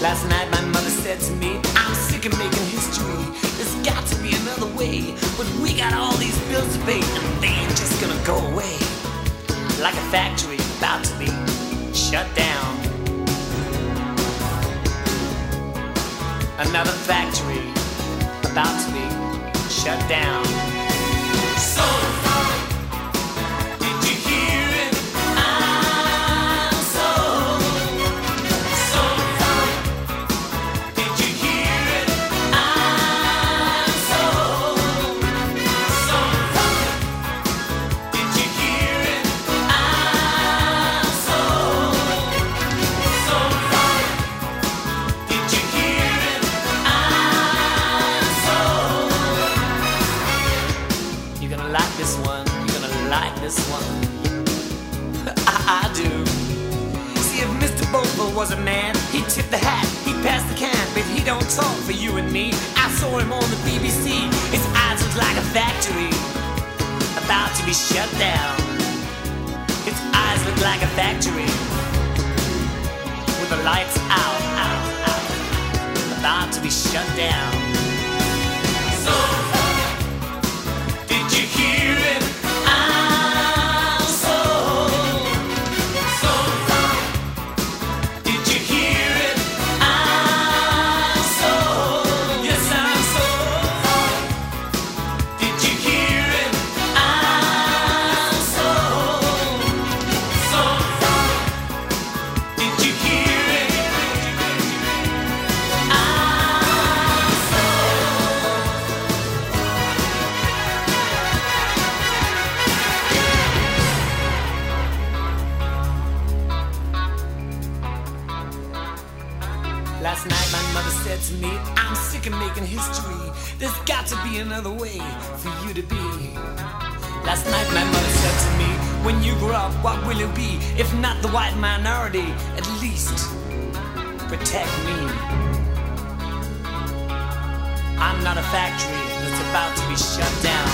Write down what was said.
Last night my mother said to me, I'm sick of making history. There's got to be another way. But we got all these bills to pay, and they ain't just gonna go away. Like a factory about to be shut down. Another factory about to be shut down. Gonna like this one. You're gonna like this one. I, I do. See, if Mr. Bobo was a man, he'd tip the hat, he'd pass the can, but he don't talk for you and me. I saw him on the BBC. His eyes look like a factory about to be shut down. His eyes look like a factory with the lights out, out, out, about to be shut down. Last night my mother said to me, I'm sick of making history. There's got to be another way for you to be. Last night my mother said to me, when you grow up, what will you be? If not the white minority, at least protect me. I'm not a factory that's about to be shut down.